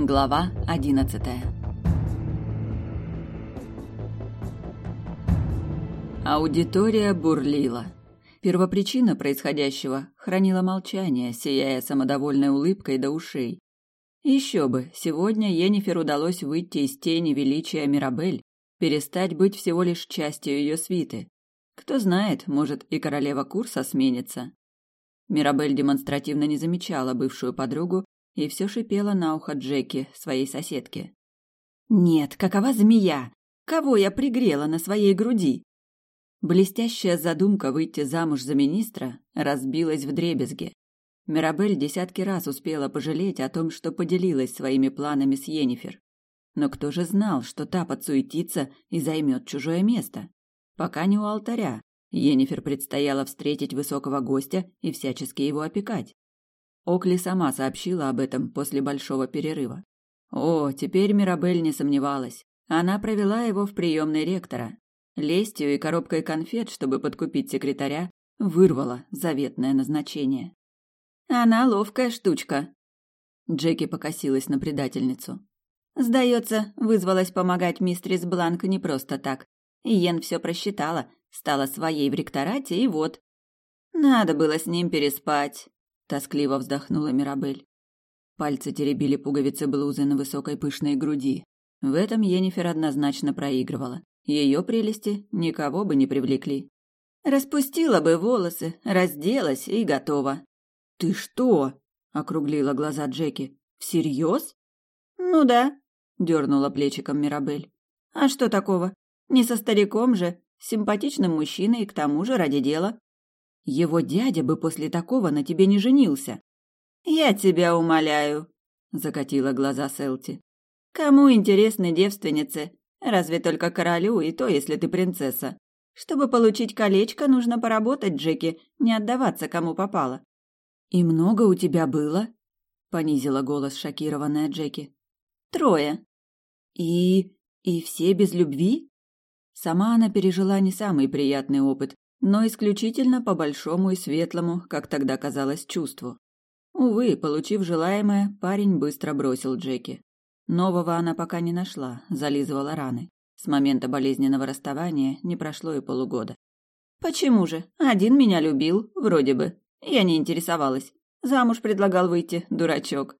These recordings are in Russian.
Глава одиннадцатая Аудитория бурлила. Первопричина происходящего хранила молчание, сияя самодовольной улыбкой до ушей. Еще бы, сегодня Енифер удалось выйти из тени величия Мирабель, перестать быть всего лишь частью ее свиты. Кто знает, может и королева курса сменится. Мирабель демонстративно не замечала бывшую подругу и все шипела на ухо Джеки, своей соседке. «Нет, какова змея? Кого я пригрела на своей груди?» Блестящая задумка выйти замуж за министра разбилась в дребезге. Мирабель десятки раз успела пожалеть о том, что поделилась своими планами с Йеннифер. Но кто же знал, что та подсуетится и займет чужое место? Пока не у алтаря. Йеннифер предстояло встретить высокого гостя и всячески его опекать. Окли сама сообщила об этом после большого перерыва. О, теперь Мирабель не сомневалась. Она провела его в приемной ректора, Лестью и коробкой конфет, чтобы подкупить секретаря, вырвала заветное назначение. Она ловкая штучка. Джеки покосилась на предательницу. Сдается, вызвалась помогать мистрис Бланк не просто так. Йен все просчитала, стала своей в ректорате, и вот. Надо было с ним переспать, тоскливо вздохнула Мирабель. Пальцы теребили пуговицы блузы на высокой пышной груди. В этом Енифер однозначно проигрывала. Ее прелести никого бы не привлекли. Распустила бы волосы, разделась и готова. Ты что? округлила глаза Джеки. Всерьез? Ну да, дернула плечиком Мирабель. А что такого? Не со стариком же, симпатичным мужчиной и к тому же ради дела. Его дядя бы после такого на тебе не женился. Я тебя умоляю, закатила глаза Селти. Кому интересны девственницы, Разве только королю, и то, если ты принцесса. Чтобы получить колечко, нужно поработать, Джеки, не отдаваться кому попало. И много у тебя было? понизила голос шокированная Джеки. Трое. И и все без любви? Сама она пережила не самый приятный опыт, но исключительно по большому и светлому, как тогда казалось, чувству. Увы, получив желаемое, парень быстро бросил Джеки. Нового она пока не нашла, зализывала раны. С момента болезненного расставания не прошло и полугода. Почему же? Один меня любил, вроде бы. Я не интересовалась. Замуж предлагал выйти, дурачок.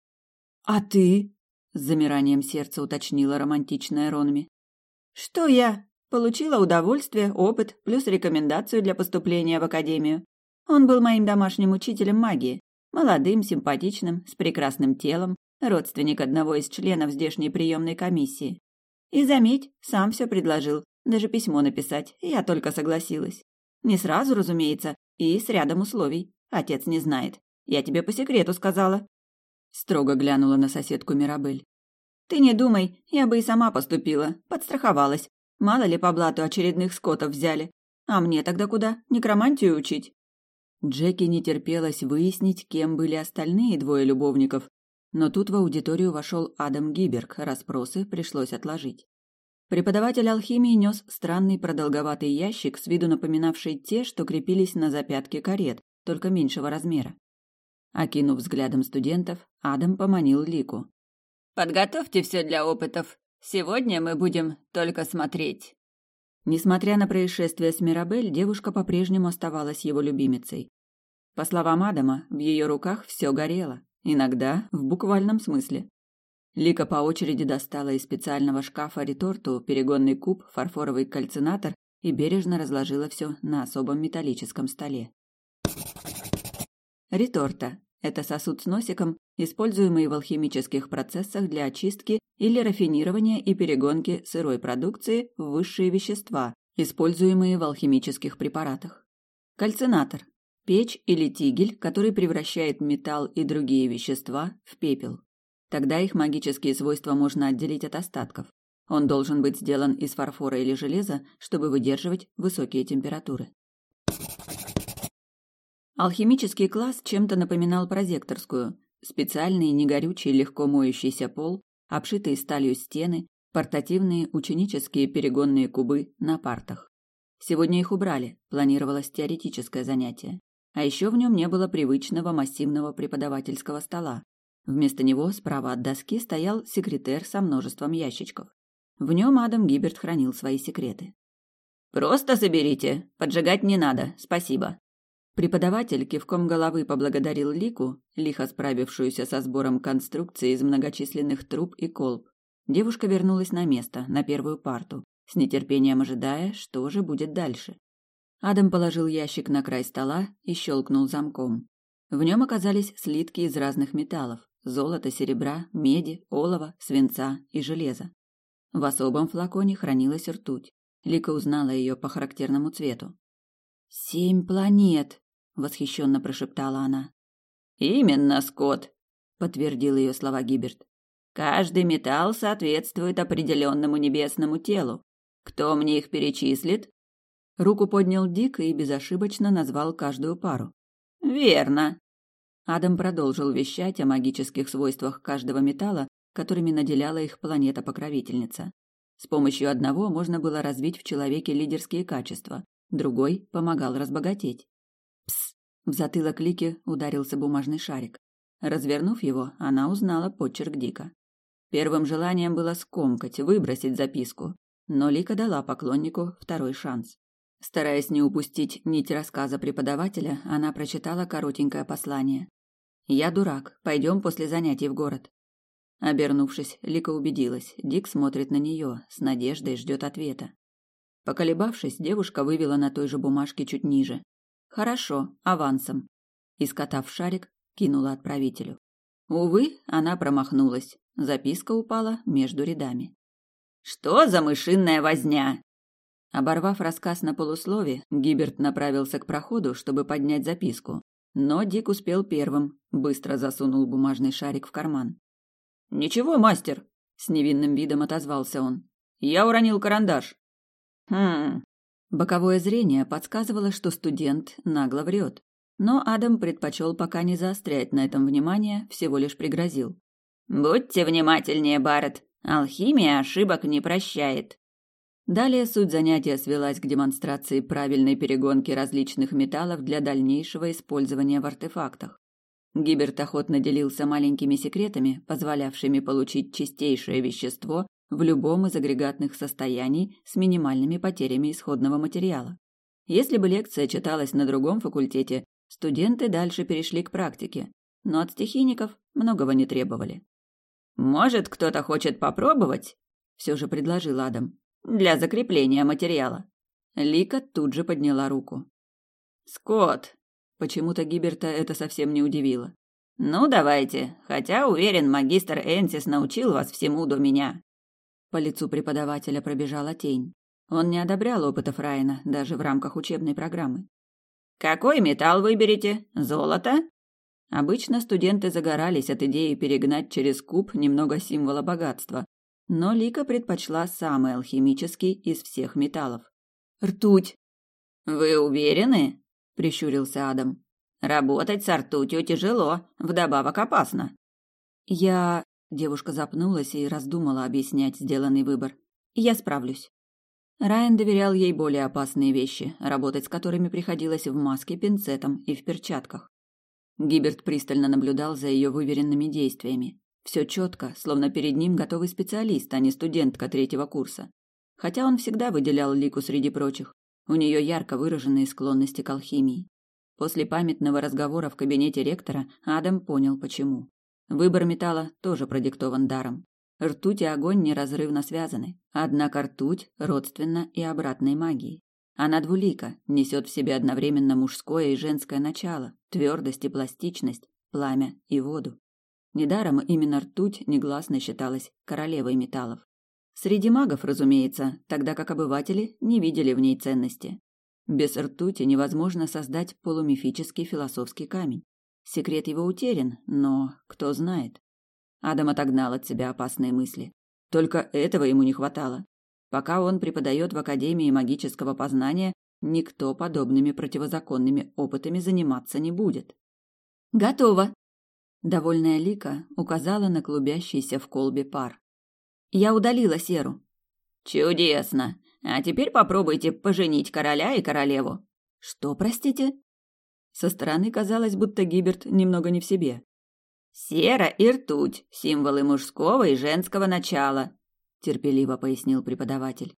А ты? С замиранием сердца уточнила романтичная Ронми. Что я? Получила удовольствие, опыт, плюс рекомендацию для поступления в академию. Он был моим домашним учителем магии. Молодым, симпатичным, с прекрасным телом, родственник одного из членов здешней приемной комиссии. И заметь, сам все предложил, даже письмо написать, я только согласилась. Не сразу, разумеется, и с рядом условий. Отец не знает. Я тебе по секрету сказала. Строго глянула на соседку Мирабель. Ты не думай, я бы и сама поступила, подстраховалась. Мало ли по блату очередных скотов взяли. А мне тогда куда? Некромантию учить? Джеки не терпелось выяснить, кем были остальные двое любовников, но тут в аудиторию вошел Адам Гиберг, расспросы пришлось отложить. Преподаватель алхимии нес странный продолговатый ящик, с виду напоминавший те, что крепились на запятке карет, только меньшего размера. Окинув взглядом студентов, Адам поманил Лику. «Подготовьте все для опытов. Сегодня мы будем только смотреть». Несмотря на происшествие с Мирабель, девушка по-прежнему оставалась его любимицей. По словам Адама, в ее руках все горело. Иногда в буквальном смысле. Лика по очереди достала из специального шкафа реторту, перегонный куб, фарфоровый кальцинатор и бережно разложила все на особом металлическом столе. Реторта – это сосуд с носиком, используемый в алхимических процессах для очистки или рафинирования и перегонки сырой продукции в высшие вещества, используемые в алхимических препаратах. Кальцинатор Печь или тигель, который превращает металл и другие вещества в пепел. Тогда их магические свойства можно отделить от остатков. Он должен быть сделан из фарфора или железа, чтобы выдерживать высокие температуры. Алхимический класс чем-то напоминал прозекторскую. Специальный негорючий легко моющийся пол, обшитые сталью стены, портативные ученические перегонные кубы на партах. Сегодня их убрали, планировалось теоретическое занятие. А еще в нем не было привычного массивного преподавательского стола. Вместо него справа от доски стоял секретер со множеством ящичков. В нем Адам Гиберт хранил свои секреты. «Просто соберите. Поджигать не надо. Спасибо». Преподаватель кивком головы поблагодарил Лику, лихо справившуюся со сбором конструкции из многочисленных труб и колб. Девушка вернулась на место, на первую парту, с нетерпением ожидая, что же будет дальше. Адам положил ящик на край стола и щелкнул замком. В нем оказались слитки из разных металлов – золота, серебра, меди, олова, свинца и железа. В особом флаконе хранилась ртуть. Лика узнала ее по характерному цвету. «Семь планет!» – восхищенно прошептала она. «Именно, Скотт!» – подтвердил ее слова Гиберт. «Каждый металл соответствует определенному небесному телу. Кто мне их перечислит?» Руку поднял Дик и безошибочно назвал каждую пару. Верно. Адам продолжил вещать о магических свойствах каждого металла, которыми наделяла их планета-покровительница. С помощью одного можно было развить в человеке лидерские качества, другой помогал разбогатеть. В затылок Лики ударился бумажный шарик. Развернув его, она узнала почерк Дика. Первым желанием было скомкать, выбросить записку, но Лика дала поклоннику второй шанс. Стараясь не упустить нить рассказа преподавателя, она прочитала коротенькое послание. «Я дурак. Пойдем после занятий в город». Обернувшись, Лика убедилась. Дик смотрит на нее, с надеждой ждет ответа. Поколебавшись, девушка вывела на той же бумажке чуть ниже. «Хорошо, авансом». И, скотав шарик, кинула отправителю. Увы, она промахнулась. Записка упала между рядами. «Что за мышиная возня?» Оборвав рассказ на полуслове, Гиберт направился к проходу, чтобы поднять записку. Но Дик успел первым, быстро засунул бумажный шарик в карман. «Ничего, мастер!» — с невинным видом отозвался он. «Я уронил карандаш». «Хм...» Боковое зрение подсказывало, что студент нагло врет. Но Адам предпочел пока не заострять на этом внимание, всего лишь пригрозил. «Будьте внимательнее, Барретт. Алхимия ошибок не прощает». Далее суть занятия свелась к демонстрации правильной перегонки различных металлов для дальнейшего использования в артефактах. Гиберт охотно делился маленькими секретами, позволявшими получить чистейшее вещество в любом из агрегатных состояний с минимальными потерями исходного материала. Если бы лекция читалась на другом факультете, студенты дальше перешли к практике, но от стихийников многого не требовали. «Может, кто-то хочет попробовать?» – все же предложил Адам для закрепления материала. Лика тут же подняла руку. Скотт. Почему-то Гиберта это совсем не удивило. Ну, давайте, хотя уверен, магистр Энсис научил вас всему до меня. По лицу преподавателя пробежала тень. Он не одобрял опытов Райана даже в рамках учебной программы. Какой металл выберете? Золото? Обычно студенты загорались от идеи перегнать через куб немного символа богатства, но Лика предпочла самый алхимический из всех металлов. «Ртуть!» «Вы уверены?» – прищурился Адам. «Работать с ртутью тяжело, вдобавок опасно». «Я...» – девушка запнулась и раздумала объяснять сделанный выбор. «Я справлюсь». Райан доверял ей более опасные вещи, работать с которыми приходилось в маске, пинцетом и в перчатках. Гиберт пристально наблюдал за ее выверенными действиями. Все четко, словно перед ним готовый специалист, а не студентка третьего курса. Хотя он всегда выделял Лику среди прочих. У нее ярко выраженные склонности к алхимии. После памятного разговора в кабинете ректора Адам понял, почему. Выбор металла тоже продиктован даром. Ртуть и огонь неразрывно связаны, однако ртуть родственна и обратной магии. Она двулика, несет в себе одновременно мужское и женское начало, твердость и пластичность, пламя и воду. Недаром именно ртуть негласно считалась королевой металлов. Среди магов, разумеется, тогда как обыватели не видели в ней ценности. Без ртути невозможно создать полумифический философский камень. Секрет его утерян, но кто знает. Адам отогнал от себя опасные мысли. Только этого ему не хватало. Пока он преподает в Академии магического познания, никто подобными противозаконными опытами заниматься не будет. «Готово!» Довольная Лика указала на клубящийся в колбе пар. Я удалила серу. Чудесно. А теперь попробуйте поженить короля и королеву. Что, простите? Со стороны казалось, будто Гиберт немного не в себе. Сера и ртуть – символы мужского и женского начала, терпеливо пояснил преподаватель.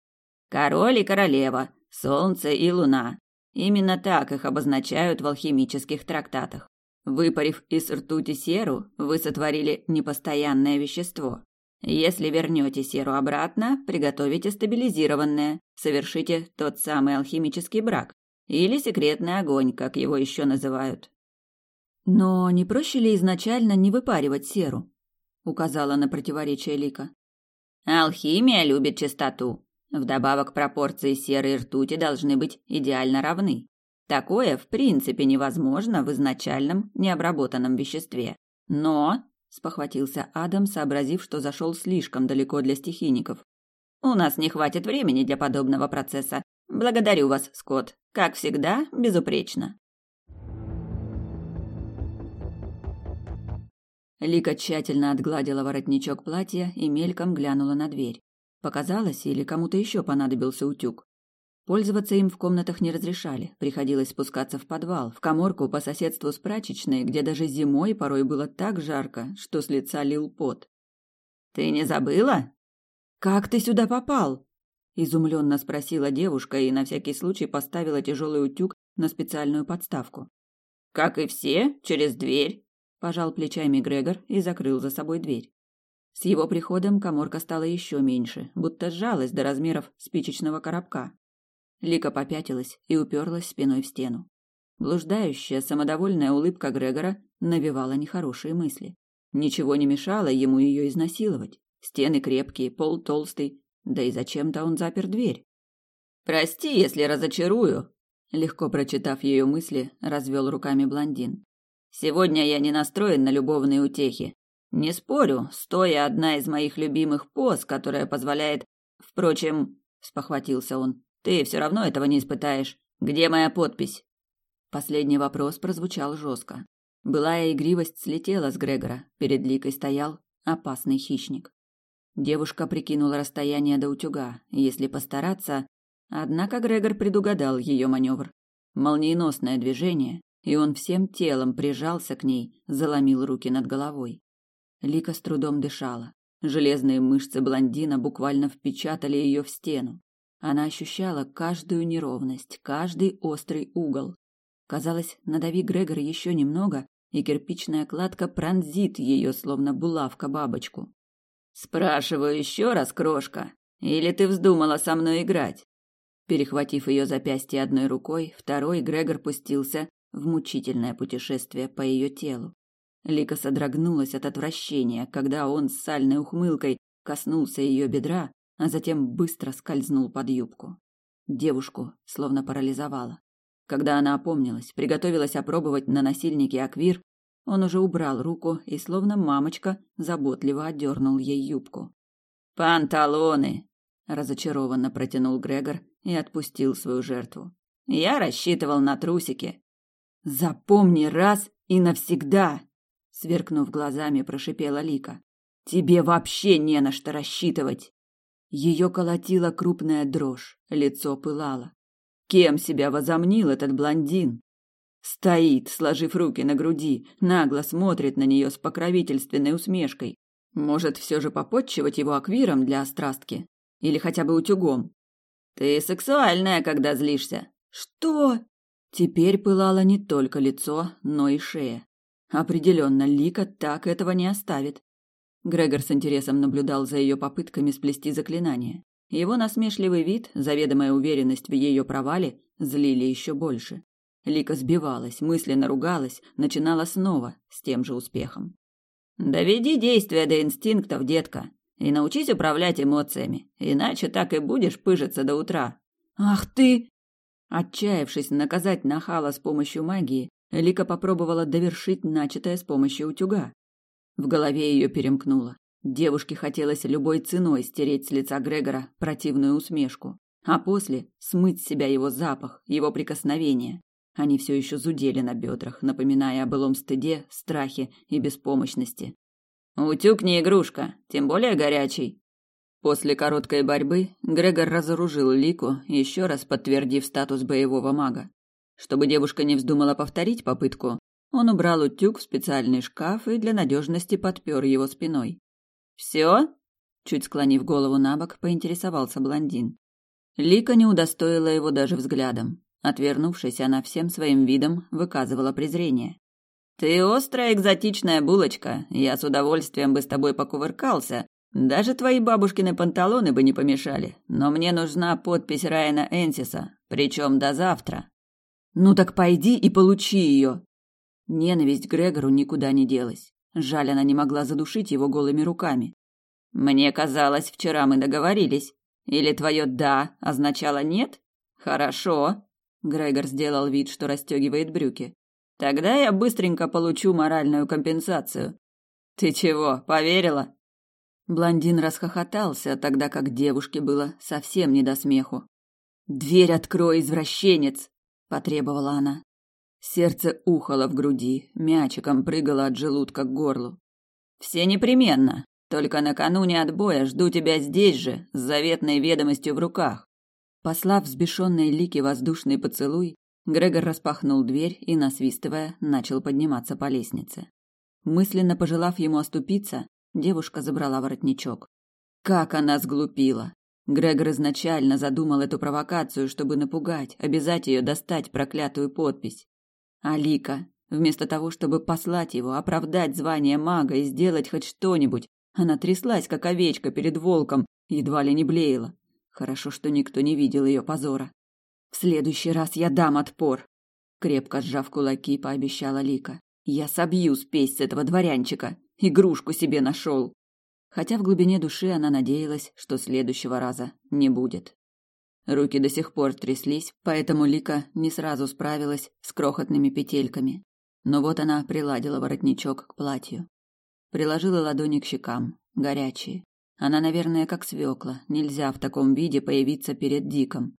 Король и королева, солнце и луна. Именно так их обозначают в алхимических трактатах. Выпарив из ртути серу, вы сотворили непостоянное вещество. Если вернете серу обратно, приготовите стабилизированное, совершите тот самый алхимический брак или секретный огонь, как его еще называют. Но не проще ли изначально не выпаривать серу? указала на противоречие Лика. Алхимия любит чистоту. Вдобавок пропорции серы и ртути должны быть идеально равны. Такое в принципе невозможно в изначальном необработанном веществе. Но, спохватился Адам, сообразив, что зашел слишком далеко для стихийников. У нас не хватит времени для подобного процесса. Благодарю вас, Скотт. Как всегда, безупречно. Лика тщательно отгладила воротничок платья и мельком глянула на дверь. Показалось, или кому-то еще понадобился утюг. Пользоваться им в комнатах не разрешали, приходилось спускаться в подвал, в коморку по соседству с прачечной, где даже зимой порой было так жарко, что с лица лил пот. «Ты не забыла?» «Как ты сюда попал?» Изумленно спросила девушка и на всякий случай поставила тяжелый утюг на специальную подставку. Как и все, через дверь, пожал плечами Грегор и закрыл за собой дверь. С его приходом коморка стала еще меньше, будто сжалась до размеров спичечного коробка. Лика попятилась и уперлась спиной в стену. Блуждающая, самодовольная улыбка Грегора навевала нехорошие мысли. Ничего не мешало ему ее изнасиловать. Стены крепкие, пол толстый, да и зачем-то он запер дверь. «Прости, если разочарую», — легко прочитав ее мысли, развел руками блондин. «Сегодня я не настроен на любовные утехи. Не спорю, стоя одна из моих любимых поз, которая позволяет... Впрочем, — спохватился он, — ты все равно этого не испытаешь. Где моя подпись?» Последний вопрос прозвучал жестко. Былая игривость слетела с Грегора. Перед Ликой стоял опасный хищник. Девушка прикинула расстояние до утюга. Если постараться... Однако Грегор предугадал ее маневр. Молниеносное движение, и он всем телом прижался к ней, заломил руки над головой. Лика с трудом дышала. Железные мышцы блондина буквально впечатали ее в стену. Она ощущала каждую неровность, каждый острый угол. Казалось, надави Грегор еще немного, и кирпичная кладка пронзит ее, словно булавка бабочку. Спрашиваю еще раз, крошка, или ты вздумала со мной играть? Перехватив ее запястье одной рукой, второй Грегор пустился в мучительное путешествие по ее телу. Лика содрогнулась от отвращения, когда он с сальной ухмылкой коснулся ее бедра, а затем быстро скользнул под юбку. Девушку словно парализовало. Когда она опомнилась, приготовилась опробовать на насильнике аквир, он уже убрал руку и, словно мамочка, заботливо отдернул ей юбку. «Панталоны!» – разочарованно протянул Грегор и отпустил свою жертву. «Я рассчитывал на трусики». «Запомни раз и навсегда!» – сверкнув глазами, прошипела Лика. «Тебе вообще не на что рассчитывать!» Ее колотила крупная дрожь, лицо пылало. Кем себя возомнил этот блондин? Стоит, сложив руки на груди, нагло смотрит на нее с покровительственной усмешкой. Может, все же попотчевать его аквиром для острастки? Или хотя бы утюгом? Ты сексуальная, когда злишься. Что? Теперь пылало не только лицо, но и шея. Определенно, Лика так этого не оставит. Грегор с интересом наблюдал за ее попытками сплести заклинание. Его насмешливый вид, заведомая уверенность в ее провале, злили еще больше. Лика сбивалась, мысленно ругалась, начинала снова, с тем же успехом. «Доведи действия до инстинктов, детка, и научись управлять эмоциями, иначе так и будешь пыжиться до утра». «Ах ты!» Отчаявшись наказать нахала с помощью магии, Лика попробовала довершить начатое с помощью утюга. В голове ее перемкнуло. Девушке хотелось любой ценой стереть с лица Грегора противную усмешку, а после смыть с себя его запах, его прикосновение. Они все еще зудели на бедрах, напоминая о былом стыде, страхе и беспомощности. «Утюг не игрушка, тем более горячий». После короткой борьбы Грегор разоружил Лику, еще раз подтвердив статус боевого мага. Чтобы девушка не вздумала повторить попытку, Он убрал утюг в специальный шкаф и для надежности подпер его спиной. «Все?» – чуть склонив голову на бок, поинтересовался блондин. Лика не удостоила его даже взглядом. Отвернувшись, она всем своим видом выказывала презрение. «Ты острая экзотичная булочка, я с удовольствием бы с тобой покувыркался, даже твои бабушкины панталоны бы не помешали, но мне нужна подпись Райана Энсиса, причем до завтра». «Ну так пойди и получи ее!» Ненависть Грегору никуда не делась. Жаль, она не могла задушить его голыми руками. «Мне казалось, вчера мы договорились. Или твое «да» означало «нет»? Хорошо». Грегор сделал вид, что расстегивает брюки. Тогда я быстренько получу моральную компенсацию. Ты чего, поверила? Блондин расхохотался, тогда как девушке было совсем не до смеху. Дверь открой, извращенец, потребовала она. Сердце ухало в груди, мячиком прыгало от желудка к горлу. Все непременно. Только накануне отбоя жду тебя здесь же, с заветной ведомостью в руках. Послав взбешенной Лике воздушный поцелуй, Грегор распахнул дверь и, насвистывая, начал подниматься по лестнице. Мысленно пожелав ему оступиться, девушка забрала воротничок. Как она сглупила! Грегор изначально задумал эту провокацию, чтобы напугать, обязать ее достать проклятую подпись. А Лика, вместо того, чтобы послать его, оправдать звание мага и сделать хоть что-нибудь, она тряслась, как овечка перед волком, едва ли не блеяла. Хорошо, что никто не видел ее позора. В следующий раз я дам отпор, крепко сжав кулаки, пообещала Лика. Я собью спесь с этого дворянчика, игрушку себе нашел. Хотя в глубине души она надеялась, что следующего раза не будет. Руки до сих пор тряслись, поэтому Лика не сразу справилась с крохотными петельками. Но вот она приладила воротничок к платью. Приложила ладони к щекам, горячие. Она, наверное, как свекла, нельзя в таком виде появиться перед Диком.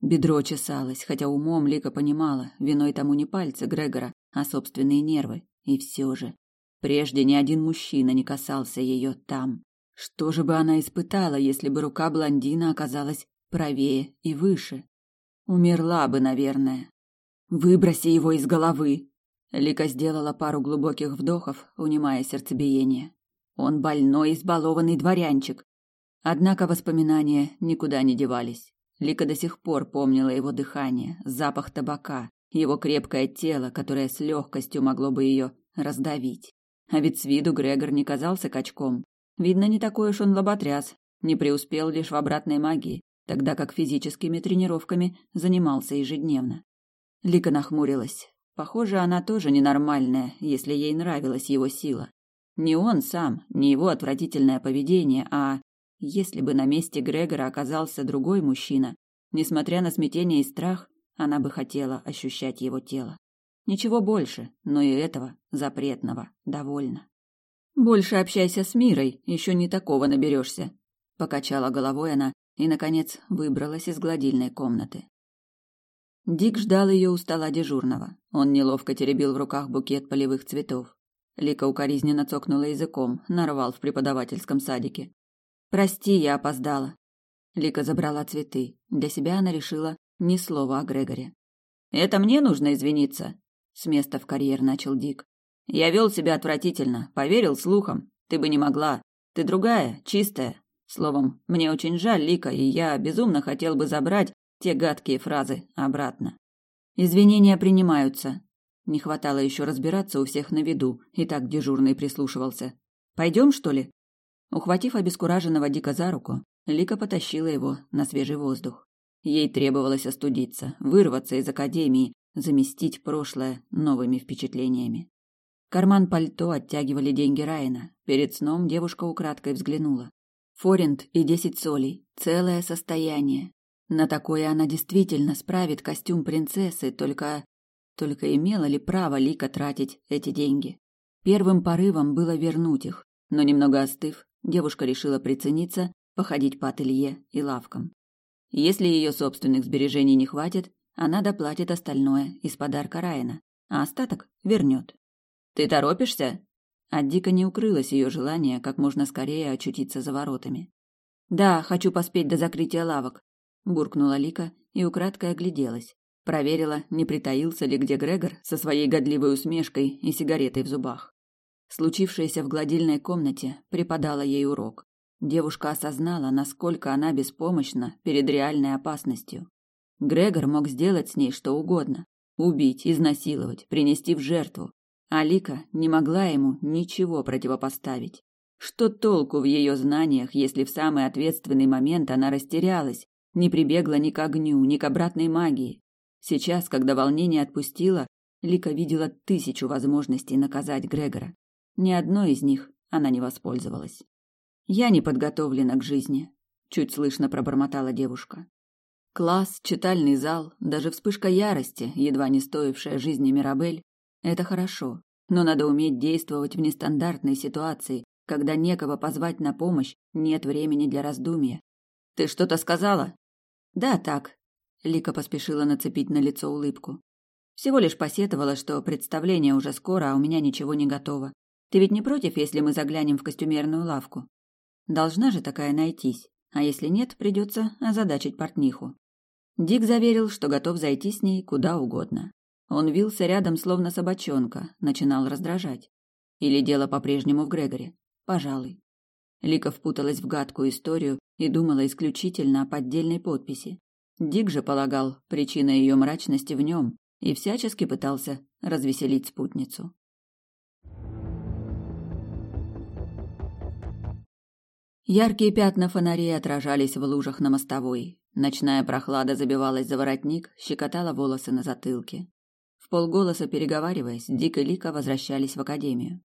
Бедро чесалось, хотя умом Лика понимала, виной тому не пальцы Грегора, а собственные нервы. И все же, прежде ни один мужчина не касался ее там. Что же бы она испытала, если бы рука блондина оказалась правее и выше? Умерла бы, наверное. Выброси его из головы. Лика сделала пару глубоких вдохов, унимая сердцебиение. Он больной, избалованный дворянчик. Однако воспоминания никуда не девались. Лика до сих пор помнила его дыхание, запах табака, его крепкое тело, которое с легкостью могло бы ее раздавить. А ведь с виду Грегор не казался качком. Видно, не такой уж он лоботряс, не преуспел лишь в обратной магии, тогда как физическими тренировками занимался ежедневно. Лика нахмурилась. Похоже, она тоже ненормальная, если ей нравилась его сила. Не он сам, не его отвратительное поведение, а если бы на месте Грегора оказался другой мужчина, несмотря на смятение и страх, она бы хотела ощущать его тело. Ничего больше, но и этого запретного довольно. Больше общайся с Мирой, еще не такого наберешься. Покачала головой она и, наконец, выбралась из гладильной комнаты. Дик ждал ее у стола дежурного. Он неловко теребил в руках букет полевых цветов. Лика укоризненно цокнула языком, нарвал в преподавательском садике. Прости, я опоздала. Лика забрала цветы. Для себя она решила ни слова о Грегоре. Это мне нужно извиниться. С места в карьер начал Дик. Я вел себя отвратительно, поверил слухам. Ты бы не могла. Ты другая, чистая. Словом, мне очень жаль, Лика, и я безумно хотел бы забрать те гадкие фразы обратно. Извинения принимаются. Не хватало еще разбираться у всех на виду, и так дежурный прислушивался. Пойдем, что ли? Ухватив обескураженного Дика за руку, Лика потащила его на свежий воздух. Ей требовалось остудиться, вырваться из академии, заместить прошлое новыми впечатлениями. Карман пальто оттягивали деньги Райна. Перед сном девушка украдкой взглянула. Форинт и десять солей. Целое состояние. На такое она действительно справит костюм принцессы, только... Только имела ли право Лика тратить эти деньги? Первым порывом было вернуть их, но немного остыв, девушка решила прицениться, походить по ателье и лавкам. Если ее собственных сбережений не хватит, она доплатит остальное из подарка Райана, а остаток вернет. «Ты торопишься?» От Дика не укрылось ее желание как можно скорее очутиться за воротами. «Да, хочу поспеть до закрытия лавок», – буркнула Лика и украдкой огляделась. Проверила, не притаился ли где Грегор со своей годливой усмешкой и сигаретой в зубах. Случившееся в гладильной комнате преподало ей урок. Девушка осознала, насколько она беспомощна перед реальной опасностью. Грегор мог сделать с ней что угодно: убить, изнасиловать, принести в жертву. Алика не могла ему ничего противопоставить. Что толку в ее знаниях, если в самый ответственный момент она растерялась, не прибегла ни к огню, ни к обратной магии? Сейчас, когда волнение отпустило, Лика видела тысячу возможностей наказать Грегора. Ни одной из них она не воспользовалась. Я не подготовлена к жизни, чуть слышно пробормотала девушка. Класс, читальный зал, даже вспышка ярости, едва не стоившая жизни Мирабель, это хорошо, но надо уметь действовать в нестандартной ситуации, когда некого позвать на помощь, нет времени для раздумья. Ты что-то сказала? Да, так. Лика поспешила нацепить на лицо улыбку. Всего лишь посетовала, что представление уже скоро, а у меня ничего не готово. Ты ведь не против, если мы заглянем в костюмерную лавку? Должна же такая найтись, а если нет, придется озадачить портниху. Дик заверил, что готов зайти с ней куда угодно. Он вился рядом, словно собачонка, начинал раздражать. Или дело по-прежнему в Грегоре? Пожалуй. Лика впуталась в гадкую историю и думала исключительно о поддельной подписи. Дик же полагал, причина ее мрачности в нем и всячески пытался развеселить спутницу. Яркие пятна фонарей отражались в лужах на мостовой. Ночная прохлада забивалась за воротник, щекотала волосы на затылке. В полголоса переговариваясь, Дик и Лика возвращались в академию.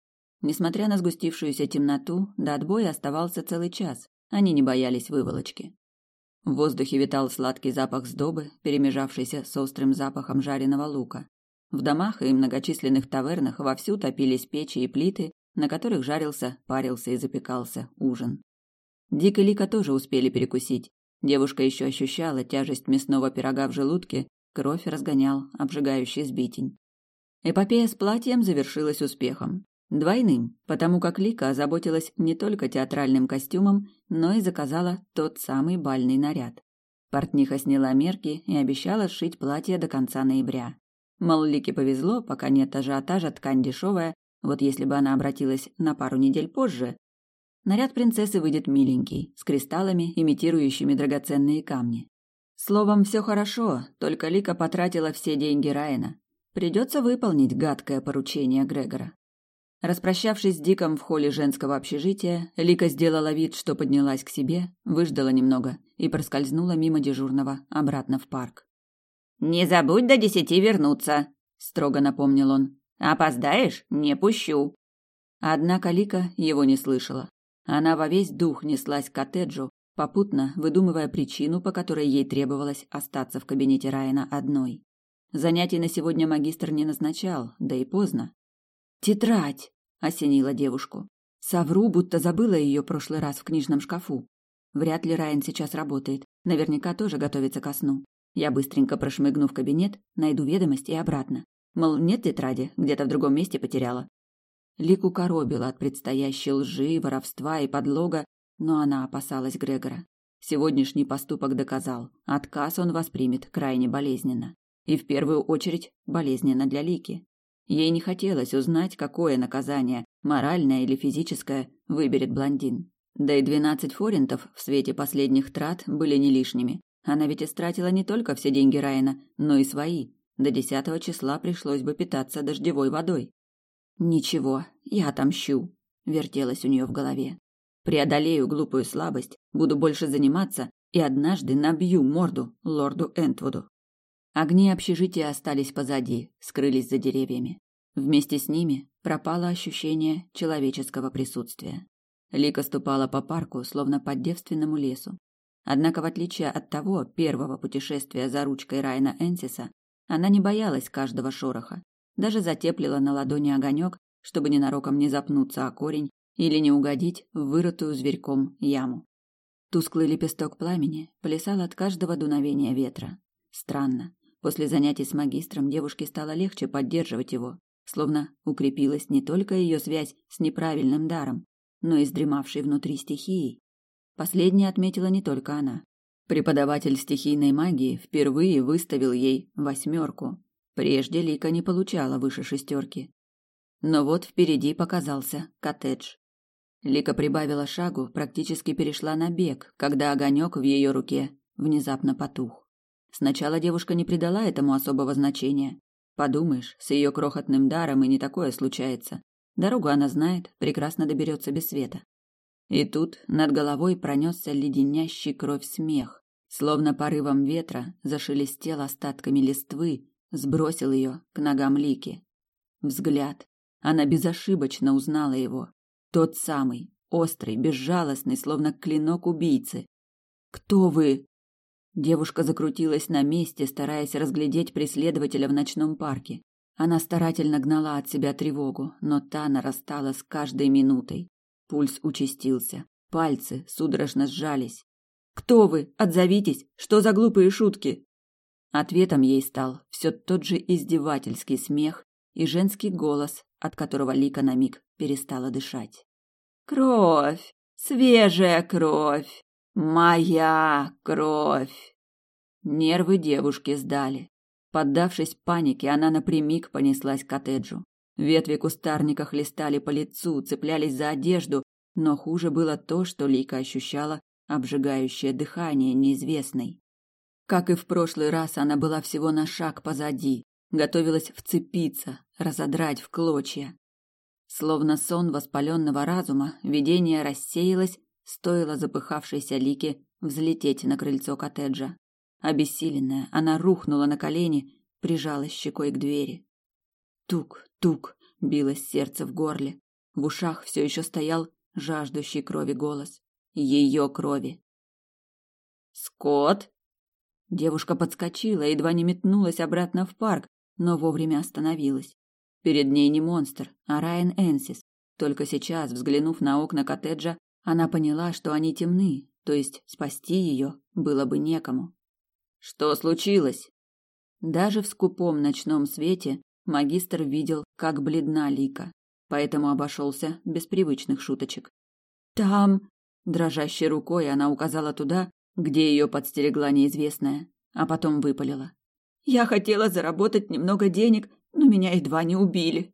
Несмотря на сгустившуюся темноту, до отбоя оставался целый час. Они не боялись выволочки. В воздухе витал сладкий запах сдобы, перемежавшийся с острым запахом жареного лука. В домах и многочисленных тавернах вовсю топились печи и плиты, на которых жарился, парился и запекался ужин. Дик и Лика тоже успели перекусить. Девушка еще ощущала тяжесть мясного пирога в желудке, кровь разгонял обжигающий сбитень. Эпопея с платьем завершилась успехом. Двойным, потому как Лика озаботилась не только театральным костюмом, но и заказала тот самый бальный наряд. Портниха сняла мерки и обещала сшить платье до конца ноября. Мол, Лике повезло, пока нет ажиотажа, ткань дешевая, вот если бы она обратилась на пару недель позже, наряд принцессы выйдет миленький, с кристаллами, имитирующими драгоценные камни. Словом, все хорошо, только Лика потратила все деньги Райана. Придется выполнить гадкое поручение Грегора. Распрощавшись с Диком в холле женского общежития, Лика сделала вид, что поднялась к себе, выждала немного и проскользнула мимо дежурного обратно в парк. «Не забудь до десяти вернуться», — строго напомнил он. «Опоздаешь? Не пущу». Однако Лика его не слышала. Она во весь дух неслась к коттеджу, попутно выдумывая причину, по которой ей требовалось остаться в кабинете Райана одной. Занятий на сегодня магистр не назначал, да и поздно. «Тетрадь!» Осенила девушку. Совру, будто забыла ее прошлый раз в книжном шкафу. Вряд ли Райан сейчас работает. Наверняка тоже готовится ко сну. Я быстренько прошмыгну в кабинет, найду ведомость и обратно. Мол, нет тетради, где-то в другом месте потеряла. Лику коробила от предстоящей лжи, воровства и подлога, но она опасалась Грегора. Сегодняшний поступок доказал, отказ он воспримет крайне болезненно. И в первую очередь болезненно для Лики. Ей не хотелось узнать, какое наказание, моральное или физическое, выберет блондин. Да и двенадцать форинтов в свете последних трат были не лишними. Она ведь истратила не только все деньги Райана, но и свои. До десятого числа пришлось бы питаться дождевой водой. «Ничего, я отомщу», — вертелось у нее в голове. «Преодолею глупую слабость, буду больше заниматься и однажды набью морду лорду Энтвуду». Огни общежития остались позади, скрылись за деревьями. Вместе с ними пропало ощущение человеческого присутствия. Лика ступала по парку, словно по девственному лесу. Однако, в отличие от того первого путешествия за ручкой Райна Энсиса, она не боялась каждого шороха, даже затеплила на ладони огонек, чтобы ненароком не запнуться о корень или не угодить в вырытую зверьком яму. Тусклый лепесток пламени плясал от каждого дуновения ветра. Странно, После занятий с магистром девушке стало легче поддерживать его, словно укрепилась не только ее связь с неправильным даром, но и с дремавшей внутри стихией. Последнее отметила не только она. Преподаватель стихийной магии впервые выставил ей восьмерку. Прежде Лика не получала выше шестерки. Но вот впереди показался коттедж. Лика прибавила шагу, практически перешла на бег, когда огонек в ее руке внезапно потух. Сначала девушка не придала этому особого значения. Подумаешь, с ее крохотным даром и не такое случается. Дорогу она знает, прекрасно доберется без света. И тут над головой пронесся леденящий кровь смех, словно порывом ветра зашелестел остатками листвы, сбросил ее к ногам Лики. Взгляд. Она безошибочно узнала его. Тот самый, острый, безжалостный, словно клинок убийцы. «Кто вы?» Девушка закрутилась на месте, стараясь разглядеть преследователя в ночном парке. Она старательно гнала от себя тревогу, но та нарастала с каждой минутой. Пульс участился, пальцы судорожно сжались. «Кто вы? Отзовитесь! Что за глупые шутки?» Ответом ей стал все тот же издевательский смех и женский голос, от которого Лика на миг перестала дышать. «Кровь! Свежая кровь! Моя кровь!» Нервы девушки сдали. Поддавшись панике, она напрямик понеслась к коттеджу. Ветви кустарника хлестали по лицу, цеплялись за одежду, но хуже было то, что Лика ощущала обжигающее дыхание неизвестной. Как и в прошлый раз, она была всего на шаг позади, готовилась вцепиться, разодрать в клочья. Словно сон воспаленного разума, видение рассеялось, стоило запыхавшейся Лике взлететь на крыльцо коттеджа. Обессиленная, она рухнула на колени, прижалась щекой к двери. Тук, тук, билось сердце в горле. В ушах все еще стоял жаждущий крови голос. Ее крови. «Скот!» Девушка подскочила, едва не метнулась обратно в парк, но вовремя остановилась. Перед ней не монстр, а Райан Энсис. Только сейчас, взглянув на окна коттеджа, она поняла, что они темны, то есть спасти ее было бы некому. Что случилось? Даже в скупом ночном свете магистр видел, как бледна Лика, поэтому обошелся без привычных шуточек. Там, дрожащей рукой, она указала туда, где ее подстерегла неизвестная, а потом выпалила: "Я хотела заработать немного денег, но меня едва не убили".